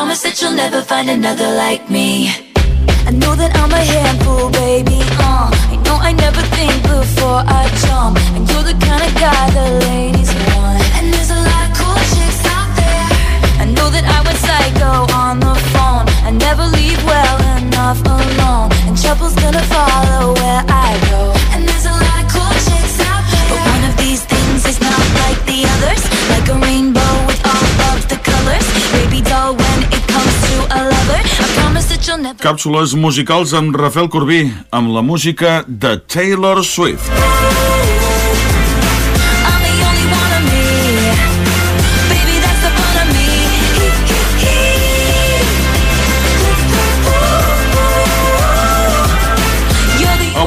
promise that you'll never find another like me. I know that I'm a handful, baby. Uh, I know I never think before I jump. And you're the kind of guy the ladies want. And there's a lot of cool chicks out there. I know that I went psycho on the phone. I never leave well enough alone. And trouble's gonna follow Càpsules musicals amb Rafael Corbí, amb la música de Taylor Swift.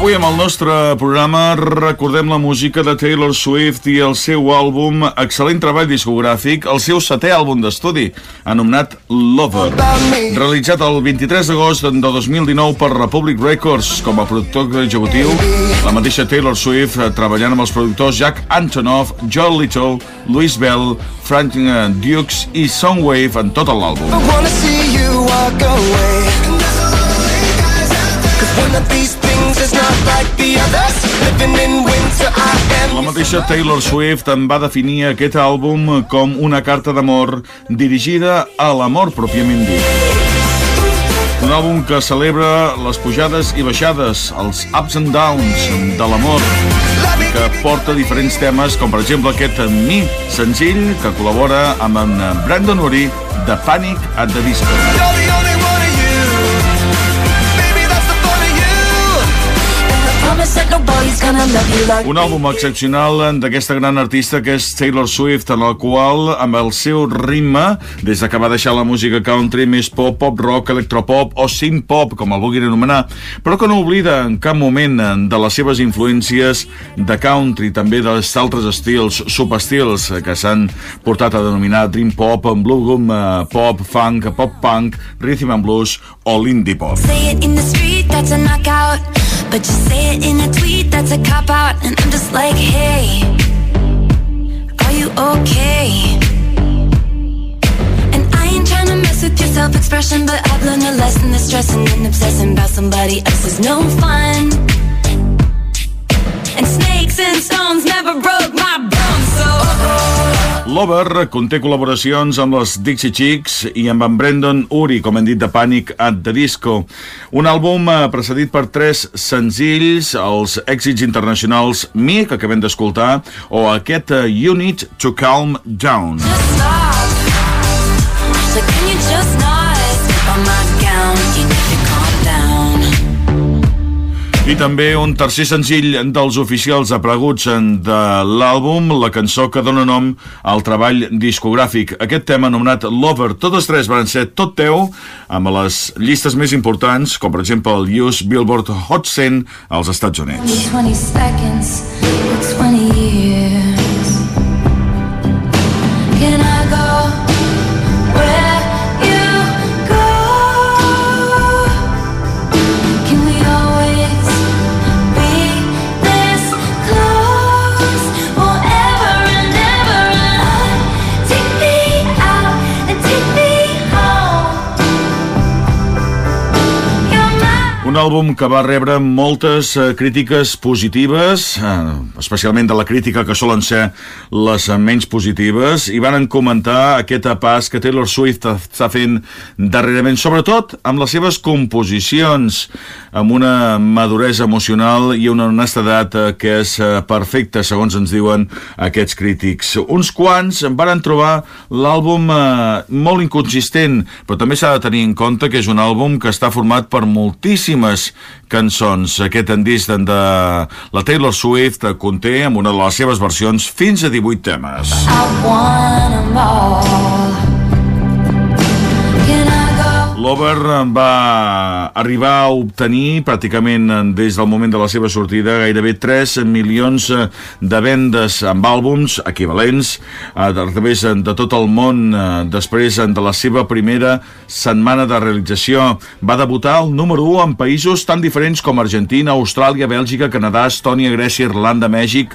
Avui amb el nostre programa recordem la música de Taylor Swift i el seu àlbum Excel·lent treball discogràfic, el seu setè àlbum d'estudi, anomenat Lover, realitzat el 23 d'agost de 2019 per Republic Records com a productor executiu, la mateixa Taylor Swift eh, treballant amb els productors Jack Antonoff, Joel Little, Louis Bell, Frank Dukes i Soundwave en tot l'àlbum. I wanna see you walk away. Cause one of these La mateixa Taylor Swift en va definir aquest àlbum com una carta d'amor dirigida a l'amor pròpiament dit. Un àlbum que celebra les pujades i baixades, els ups and downs de l'amor, que porta diferents temes, com per exemple aquest Mi, senzill, que col·labora amb en Brandon Urie de Panic at the Disco. Un àlbum excepcional d'aquesta gran artista que és Taylor Swift, en el qual, amb el seu ritme, des de que va deixar la música country, més pop, pop rock, electropop o synth pop, com el vulguin anomenar, però que no oblida en cap moment de les seves influències de country, també dels altres estils, subestils, que s'han portat a denominar dream pop, bluegum eh, pop, funk, pop punk, rhythm and blues o l'indie pop. Say it in the street, that's a knockout. But you say it in a tweet, that's a cop out. And I'm just like, hey, are you okay? And I ain't trying to mess with your self expression, but I've learned a lesson that stressing and obsessing about somebody else is no fun. And snakes and stones never broke my. Lover conté col·laboracions amb les Dixie Chicks i amb en Brandon Uri, com hem dit, de Panic at the Disco. Un àlbum eh, precedit per tres senzills, els èxits internacionals Me, que acabem d'escoltar, o aquest eh, You Need to Calm Down. Just stop. So can you I també un tercer senzill dels oficials apreguts de l'àlbum, la cançó que dona nom al treball discogràfic. Aquest tema anomenat Lover, totes tres van ser tot teu, amb les llistes més importants, com per exemple el US Billboard Hot 100 als Estats Units. 20 seconds, or 20 years. Un àlbum que va rebre moltes eh, crítiques positives, eh, especialment de la crítica que solen ser les menys positives, i van comentar aquest pas que Taylor Swift està fent darrerament, sobretot amb les seves composicions, amb una maduresa emocional i una honestedat eh, que és perfecta, segons ens diuen aquests crítics. Uns quants van trobar l'àlbum molt inconsistent, però també s'ha de tenir en compte que és un àlbum que està format per moltíssimes cançons. Aquest endisc de la Taylor Swift conté, amb una de les seves versions, fins a 18 temes. I want 'em all. Can I go? Lover va arribar a obtenir pràcticament des del moment de la seva sortida gairebé 3 milions de vendes amb àlbums equivalents a través de tot el món eh, després de la seva primera setmana de realització. Va debutar al número 1 en països tan diferents com Argentina, Austràlia, Bèlgica, Canadà, Estònia, Grècia, Irlanda, Mèxic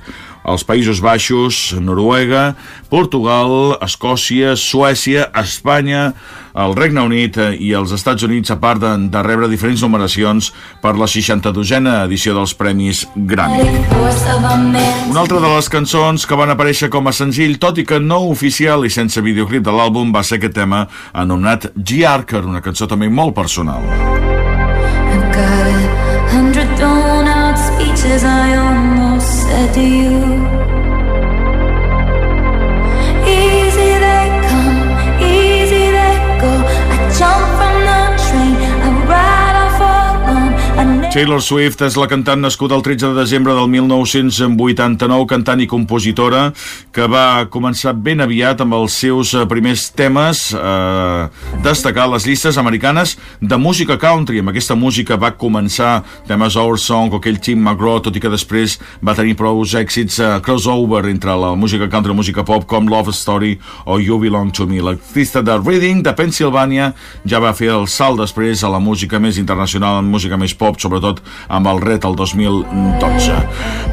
els Països Baixos, Noruega, Portugal, Escòcia, Suècia, Espanya, el Regne Unit i els Estats Units, a part de, de rebre diferents numeracions per la 62a edició dels Premis Grammy. Una altra de les cançons que van aparèixer com a senzill, tot i que no oficial i sense videoclip de l'àlbum, va ser aquest tema anomenat G-Arker, una cançó també molt personal. I've got a hundred thrown out speeches I almost said to you Taylor Swift és la cantant nascuda el 13 de desembre del 1989, cantant i compositora, que va començar ben aviat amb els seus eh, primers temes, eh, destacar les llistes americanes de música country. Amb aquesta música va començar temes Our Song o aquell Tim McGraw, tot i que després va tenir prou èxits eh, crossover entre la música country i la música pop, com Love Story o You Belong to Me. L'artista de Reading, de Pennsylvania, ja va fer el salt després a la música més internacional, música més pop, sobretot sobretot amb el ret el 2012.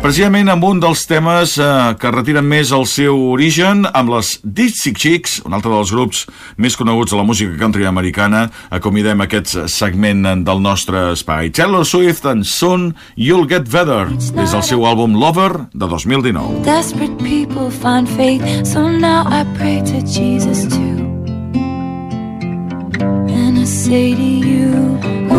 Precisament amb un dels temes eh, que retiren més el seu origen, amb les Dixie Chicks, un altre dels grups més coneguts de la música country americana, acomidem aquest segment del nostre espai. Taylor Swift and Soon You'll Get Better, des del seu àlbum Lover de 2019. Desperate people find faith, so now I pray to Jesus too. And I say to you,